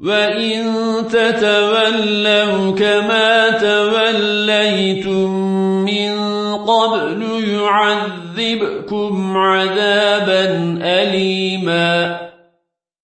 وَإِن تَتَوَلَّوْا كَمَا تَوَلَّيْتُم مِّن قَبْلُ يُعَذِّبْكُمْ عَذَابًا أَلِيمًا